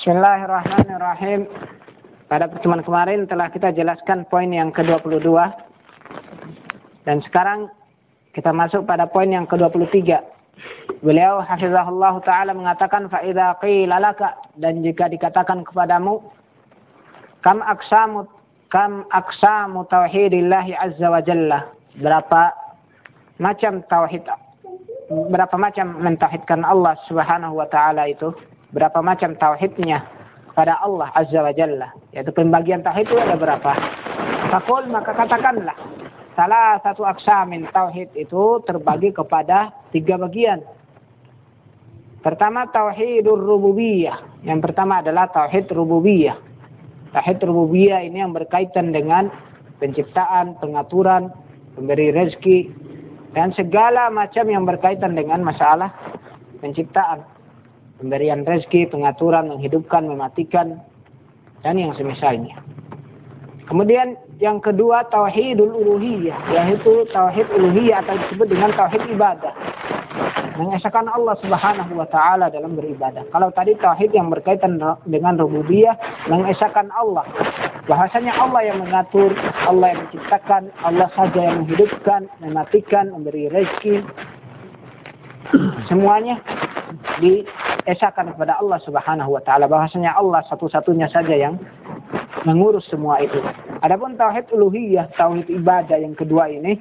Bismillahirrahmanirrahim. Pada pertemuan kemarin telah kita jelaskan poin yang ke-22. Dan sekarang kita masuk pada poin yang ke-23. Beliau hafizahullah taala mengatakan fa idza qila dan jika dikatakan kepadamu kam aksamu kam aksamu tauhidillah azza wa jalla berapa macam tauhid berapa macam mentauhidkan Allah Subhanahu wa taala itu berapa macam tauhidnya pada Allah azza wa jalla yaitu pembagian tauhid itu ada berapa Fakul maka katakanlah salah satu aksamin tauhid itu terbagi kepada tiga bagian Pertama tauhidur rububiyah. Yang pertama adalah tauhid rububiyah. Tauhid rububiyah ini yang berkaitan dengan penciptaan, pengaturan, pemberi rezeki dan segala macam yang berkaitan dengan masalah penciptaan, pemberian rezeki, pengaturan, menghidupkan, mematikan dan yang semisalnya. Kemudian yang kedua tauhidul uluhiyah yaitu tauhid uluhiyah atau disebut dengan tauhid ibadah mengesahkan Allah Subhanahu wa taala dalam beribadah. Kalau tadi tauhid yang berkaitan dengan rububiyah, mengesahkan Allah. Bahasanya Allah yang mengatur, Allah yang menciptakan, Allah saja yang menghidupkan, mematikan, memberi rezeki. Semuanya diesahkan kepada Allah Subhanahu wa taala. Bahasanya Allah satu-satunya saja yang mengurus semua itu. Adapun tauhid uluhiyah, tauhid ibadah yang kedua ini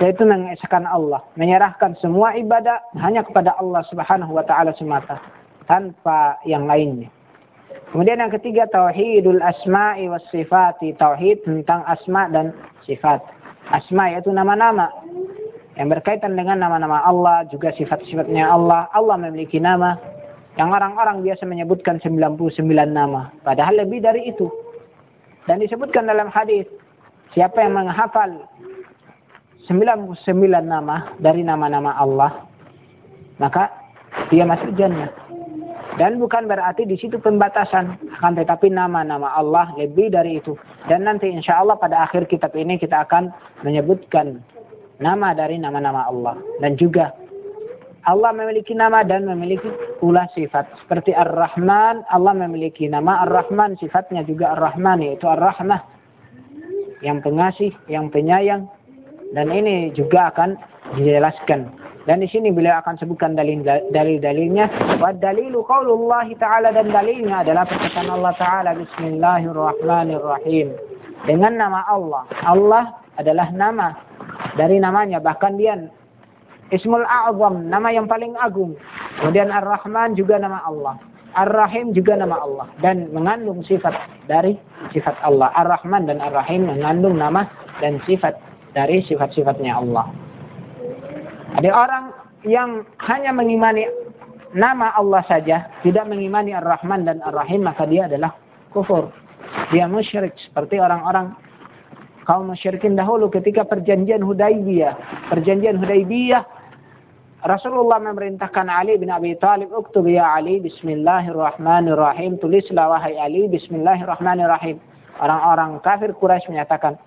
yaitu mengesahkan Allah, menyerahkan semua ibadah hanya kepada Allah Subhanahu wa taala semata tanpa yang lainnya. Kemudian yang ketiga tauhidul asma'i was sifati, tauhid tentang asma dan sifat. Asma yaitu nama-nama yang berkaitan dengan nama-nama Allah, juga sifat-sifatnya Allah. Allah memiliki nama yang orang-orang biasa menyebutkan 99 nama, padahal lebih dari itu. Dan disebutkan dalam hadis, siapa yang menghafal 99 nama dari nama-nama Allah, maka dia masuk jannah. Dan bukan berarti di situ pembatasan, akan tetapi nama-nama Allah lebih dari itu. Dan nanti insya Allah pada akhir kitab ini kita akan menyebutkan nama dari nama-nama Allah. Dan juga Allah memiliki nama dan memiliki pula sifat. Seperti Ar-Rahman, Allah memiliki nama Ar-Rahman, sifatnya juga Ar-Rahman, yaitu Ar-Rahmah. Yang pengasih, yang penyayang, dan ini juga akan dijelaskan. Dan di sini beliau akan sebutkan dalil-dalilnya. Wa dalilu qaulullah ta'ala dan dalilnya adalah perkataan Allah Ta'ala Bismillahirrahmanirrahim. Dengan nama Allah. Allah adalah nama dari namanya. Bahkan dia Ismul A'zam, nama yang paling agung. Kemudian Ar-Rahman juga nama Allah. Ar-Rahim juga nama Allah. Dan mengandung sifat dari sifat Allah. Ar-Rahman dan Ar-Rahim mengandung nama dan sifat dari sifat-sifatnya Allah. Ada orang yang hanya mengimani nama Allah saja, tidak mengimani Ar-Rahman dan Ar-Rahim, maka dia adalah kufur. Dia musyrik seperti orang-orang kaum musyrikin dahulu ketika perjanjian Hudaybiyah. Perjanjian Hudaybiyah Rasulullah memerintahkan Ali bin Abi Thalib, "Uktub ya Ali bismillahirrahmanirrahim." Tulislah wahai Ali bismillahirrahmanirrahim. Orang-orang kafir Quraisy menyatakan,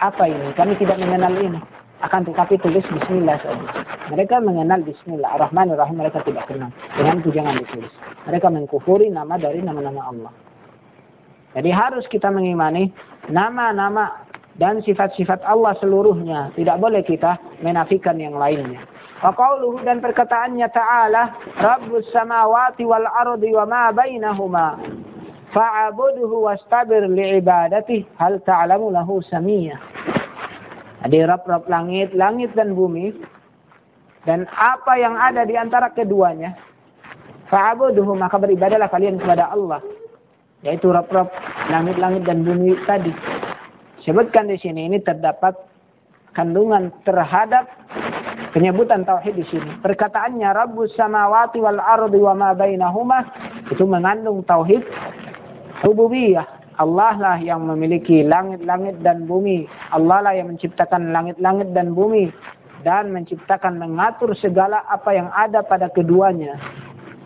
apa ini? Kami tidak mengenal ini. Akan tetapi tulis bismillah saja. Mereka mengenal bismillah. Ar-Rahman Ar-Rahim mereka tidak kenal. Dengan itu jangan ditulis. Mereka mengkufuri nama dari nama-nama Allah. Jadi harus kita mengimani nama-nama dan sifat-sifat Allah seluruhnya. Tidak boleh kita menafikan yang lainnya. Wa qawluhu dan perkataannya ta'ala Rabbus samawati wal ardi wa ma bainahuma fa'abudhu wastabir li'ibadati hal ta'lamu lahu samiyah. Ada rab-rab langit, langit dan bumi dan apa yang ada di antara keduanya. Fa'abudhu maka beribadalah kalian kepada Allah. Yaitu rab-rab langit-langit dan bumi tadi. Sebutkan di sini ini terdapat kandungan terhadap penyebutan tauhid di sini. Perkataannya Rabbus samawati wal ardi wa ma bainahuma itu mengandung tauhid rububiyah. Allah lah yang memiliki langit-langit dan bumi. Allah lah yang menciptakan langit-langit dan bumi. Dan menciptakan, mengatur segala apa yang ada pada keduanya.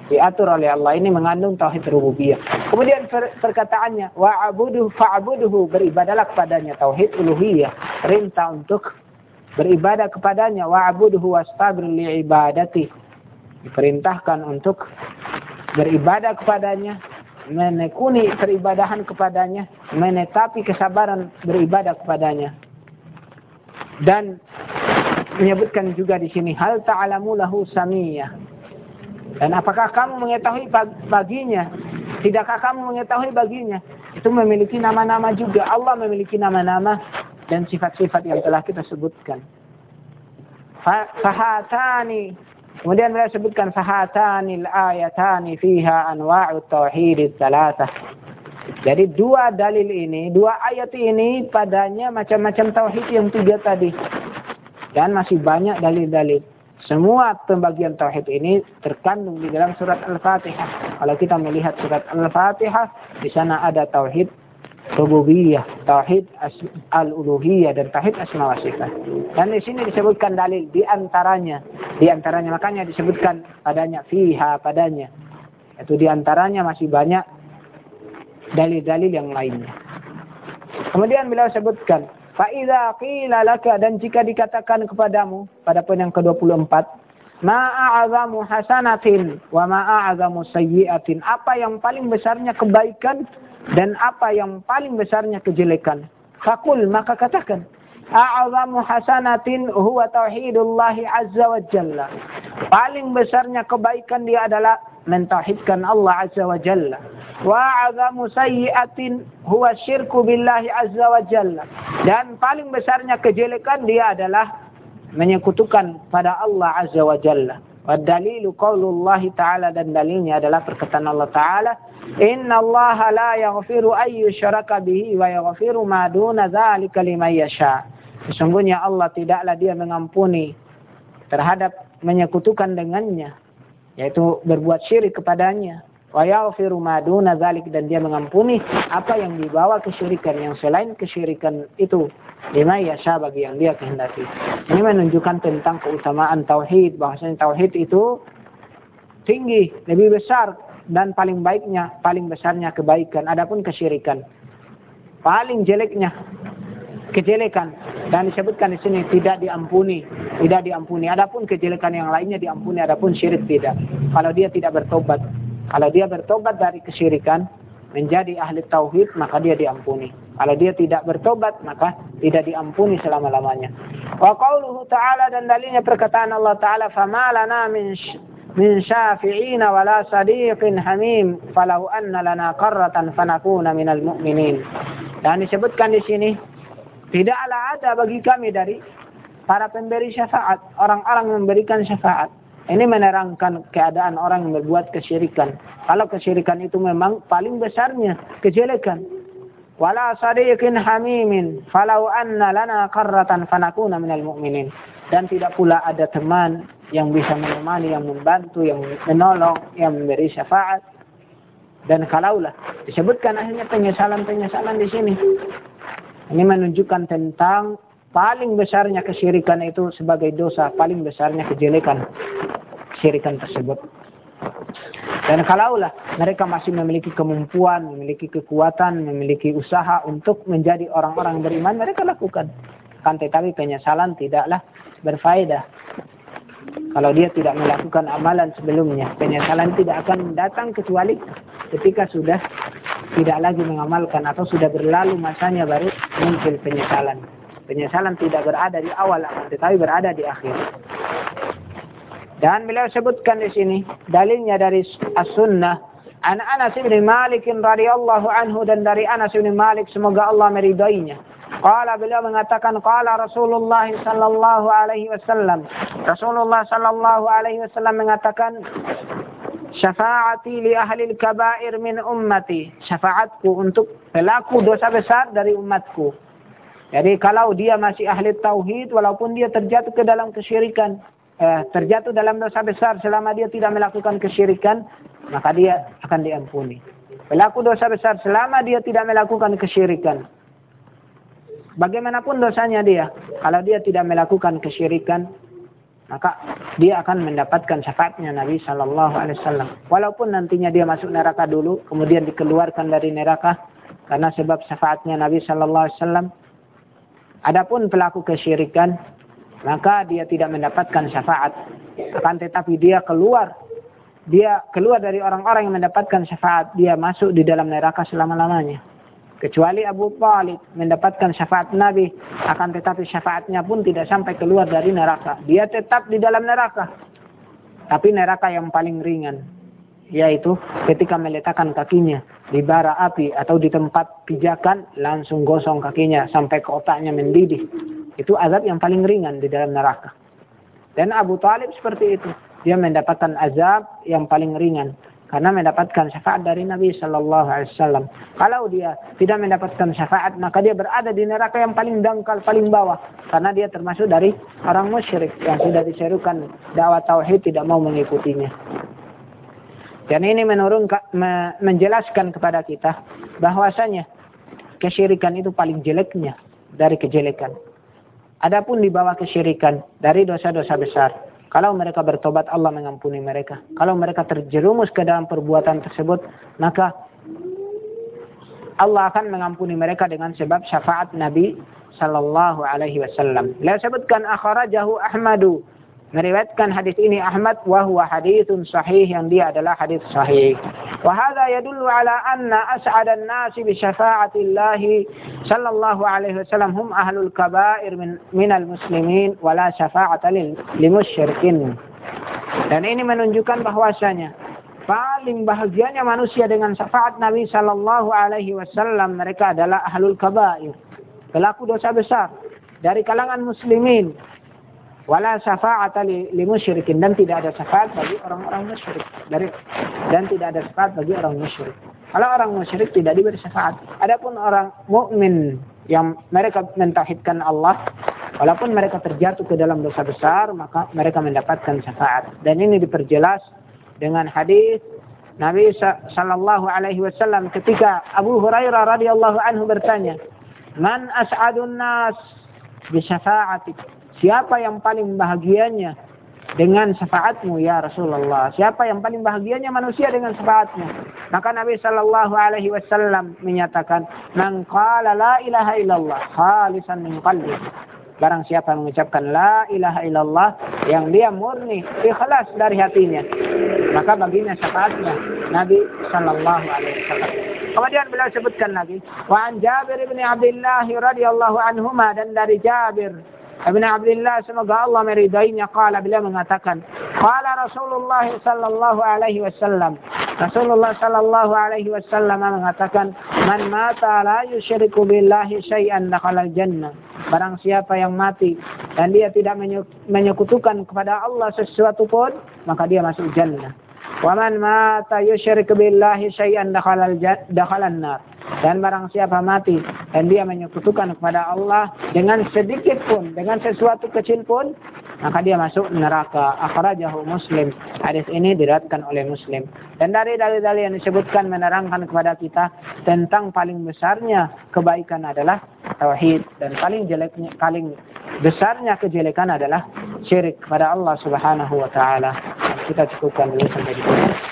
Diatur oleh Allah. Ini mengandung tauhid rububiyah. Kemudian perkataannya. Wa'abuduhu fa'abuduhu. Beribadalah kepadanya. Tauhid uluhiyah. Perintah untuk beribadah kepadanya. Wa'abuduhu wastabir li'ibadati. Diperintahkan untuk beribadah kepadanya, menekuni peribadahan kepadanya, menetapi kesabaran beribadah kepadanya. Dan menyebutkan juga di sini hal ta'alamu lahu samiyah. Dan apakah kamu mengetahui baginya? Tidakkah kamu mengetahui baginya? Itu memiliki nama-nama juga. Allah memiliki nama-nama dan sifat-sifat yang telah kita sebutkan. Fahatani Kemudian beliau sebutkan fahatani ayatani fiha anwa'u tauhid salatah. Jadi dua dalil ini, dua ayat ini padanya macam-macam tauhid yang tiga tadi. Dan masih banyak dalil-dalil. Semua pembagian tauhid ini terkandung di dalam surat Al-Fatihah. Kalau kita melihat surat Al-Fatihah, di sana ada tauhid rububiyah, tauhid al-uluhiyah dan tauhid asma wa sifat. Dan di sini disebutkan dalil di antaranya, di antaranya makanya disebutkan padanya fiha padanya. Itu di antaranya masih banyak dalil-dalil yang lainnya. Kemudian beliau sebutkan Fa'idha qila laka dan jika dikatakan kepadamu pada poin yang ke-24 Ma'a'azamu hasanatin wa ma'a'azamu sayyiatin. Apa yang paling besarnya kebaikan dan apa yang paling besarnya kejelekan? Fakul maka katakan A'azamu hasanatin huwa tauhidullahi azza wa jalla. Paling besarnya kebaikan dia adalah mentauhidkan Allah azza wa jalla. Wa azamu sayyi'atin huwa syirku billahi azza wa jalla. Dan paling besarnya kejelekan dia adalah menyekutukan pada Allah azza wa jalla. Dalilu qaulullah ta'ala dan dalilnya adalah perkataan Allah ta'ala Inna Allah la yaghfiru ayyu syaraka bihi wa yaghfiru ma duna liman yasha. Sesungguhnya Allah tidaklah dia mengampuni terhadap menyekutukan dengannya yaitu berbuat syirik kepadanya wa yaghfiru ma duna dan dia mengampuni apa yang dibawa kesyirikan yang selain kesyirikan itu lima yasha bagi yang dia kehendaki. Ini menunjukkan tentang keutamaan tauhid bahwasanya tauhid itu tinggi, lebih besar dan paling baiknya, paling besarnya kebaikan adapun kesyirikan. Paling jeleknya kejelekan dan disebutkan di sini tidak diampuni, tidak diampuni. Adapun kejelekan yang lainnya diampuni, adapun syirik tidak. Kalau dia tidak bertobat, kalau dia bertobat dari kesyirikan, menjadi ahli tauhid, maka dia diampuni. Kalau dia tidak bertobat maka tidak diampuni selama-lamanya. Wa qawluhu ta'ala dan dalilnya perkataan Allah Ta'ala famalana min min syafi'ina wa la sadiqin hamim falau anna lana qarratan fanakuna minal mu'minin. Dan disebutkan di sini tidaklah ada bagi kami dari para pemberi syafaat, orang-orang memberikan syafaat. Ini menerangkan keadaan orang yang berbuat kesyirikan. Kalau kesyirikan itu memang paling besarnya kejelekan. Wala sadiqin hamimin falau anna lana qarratan fanakuna minal mu'minin. Dan tidak pula ada teman yang bisa menemani, yang membantu, yang menolong, yang memberi syafaat. Dan kalaulah disebutkan akhirnya penyesalan-penyesalan di sini. Ini menunjukkan tentang paling besarnya kesyirikan itu sebagai dosa, paling besarnya kejelekan syirikan tersebut. Dan kalaulah mereka masih memiliki kemampuan, memiliki kekuatan, memiliki usaha untuk menjadi orang-orang beriman, mereka lakukan. Kan tetapi penyesalan tidaklah berfaedah. Kalau dia tidak melakukan amalan sebelumnya, penyesalan tidak akan datang kecuali ketika sudah tidak lagi mengamalkan atau sudah berlalu masanya baru muncul penyesalan. Penyesalan tidak berada di awal, tetapi berada di akhir. Dan beliau sebutkan di sini dalilnya dari as-sunnah an Anas bin Malik radhiyallahu anhu dan dari Anas bin Malik semoga Allah meridainya. Qala beliau mengatakan qala Rasulullah sallallahu alaihi wasallam. Rasulullah sallallahu alaihi wasallam mengatakan syafaati li ahli al-kaba'ir min ummati. Syafaatku untuk pelaku dosa besar dari umatku. Jadi kalau dia masih ahli tauhid walaupun dia terjatuh ke dalam kesyirikan, eh, terjatuh dalam dosa besar selama dia tidak melakukan kesyirikan, maka dia akan diampuni. Pelaku dosa besar selama dia tidak melakukan kesyirikan. Bagaimanapun dosanya dia, kalau dia tidak melakukan kesyirikan, maka dia akan mendapatkan syafaatnya Nabi Shallallahu Alaihi Wasallam. Walaupun nantinya dia masuk neraka dulu, kemudian dikeluarkan dari neraka karena sebab syafaatnya Nabi Shallallahu Alaihi Wasallam, Adapun pelaku kesyirikan, maka dia tidak mendapatkan syafaat. Akan tetapi dia keluar dia keluar dari orang-orang yang mendapatkan syafaat, dia masuk di dalam neraka selama-lamanya. Kecuali Abu Talib mendapatkan syafaat Nabi, akan tetapi syafaatnya pun tidak sampai keluar dari neraka. Dia tetap di dalam neraka. Tapi neraka yang paling ringan, yaitu ketika meletakkan kakinya di bara api atau di tempat pijakan, langsung gosong kakinya sampai ke otaknya mendidih. Itu azab yang paling ringan di dalam neraka. Dan Abu Talib seperti itu dia mendapatkan azab yang paling ringan karena mendapatkan syafaat dari Nabi Shallallahu Alaihi Wasallam. Kalau dia tidak mendapatkan syafaat, maka dia berada di neraka yang paling dangkal, paling bawah, karena dia termasuk dari orang musyrik yang sudah diserukan dakwah tauhid tidak mau mengikutinya. Dan ini menurun menjelaskan kepada kita bahwasanya kesyirikan itu paling jeleknya dari kejelekan. Adapun di bawah kesyirikan dari dosa-dosa besar, kalau mereka bertobat, Allah mengampuni mereka. Kalau mereka terjerumus ke dalam perbuatan tersebut, maka Allah akan mengampuni mereka dengan sebab syafaat Nabi sallallahu alaihi wasallam. Beliau sebutkan akhrajahu Ahmadu meriwayatkan hadis ini Ahmad wa huwa haditsun sahih yang dia adalah hadis sahih. Yadullu ala anna as'adan nasi bi syafa'atillahi sallallahu alaihi wasallam hum ahlul kaba'ir min minal muslimin wa la syafa'ata lil limusyrikin. Dan ini menunjukkan bahwasanya paling bahagianya manusia dengan syafaat Nabi sallallahu alaihi wasallam mereka adalah ahlul kaba'ir. Pelaku dosa besar dari kalangan muslimin wala syafa'ata li, musyrikin dan tidak ada syafaat bagi orang-orang musyrik dari dan tidak ada syafaat bagi orang musyrik. Kalau orang musyrik tidak diberi syafaat. Adapun orang mukmin yang mereka mentauhidkan Allah, walaupun mereka terjatuh ke dalam dosa besar, maka mereka mendapatkan syafaat. Dan ini diperjelas dengan hadis Nabi Shallallahu Alaihi Wasallam ketika Abu Hurairah radhiyallahu anhu bertanya, Man as'adun nas bi syafa'atik Siapa yang paling bahagianya dengan syafaatmu ya Rasulullah? Siapa yang paling bahagianya manusia dengan syafaatmu? Maka Nabi Shallallahu Alaihi Wasallam menyatakan, "Man qala la ilaha illallah khalisan min qalbi." Barang siapa mengucapkan la ilaha illallah yang dia murni ikhlas dari hatinya, maka baginya syafaatnya Nabi Shallallahu Alaihi Wasallam. Kemudian beliau sebutkan lagi, wa an Jabir bin Abdullah radhiyallahu anhuma dan dari Jabir Ibn Abdullah semoga Allah meridainya. Qala beliau mengatakan qala Rasulullah sallallahu alaihi wasallam. Rasulullah sallallahu alaihi wasallam mengatakan man mata la yusyriku billahi syai'an dakhala jannah. Barang siapa yang mati dan dia tidak menyekutukan kepada Allah sesuatu pun maka dia masuk jannah. Wa man mata yusyriku billahi syai'an dakhala nar dan barang siapa mati dan dia menyekutukan kepada Allah dengan sedikit pun, dengan sesuatu kecil pun, maka dia masuk neraka. Akhrajahu Muslim. Hadis ini diriwayatkan oleh Muslim. Dan dari dalil-dalil yang disebutkan menerangkan kepada kita tentang paling besarnya kebaikan adalah tauhid dan paling jeleknya paling besarnya kejelekan adalah syirik kepada Allah Subhanahu wa taala. Kita cukupkan dulu sampai di sini.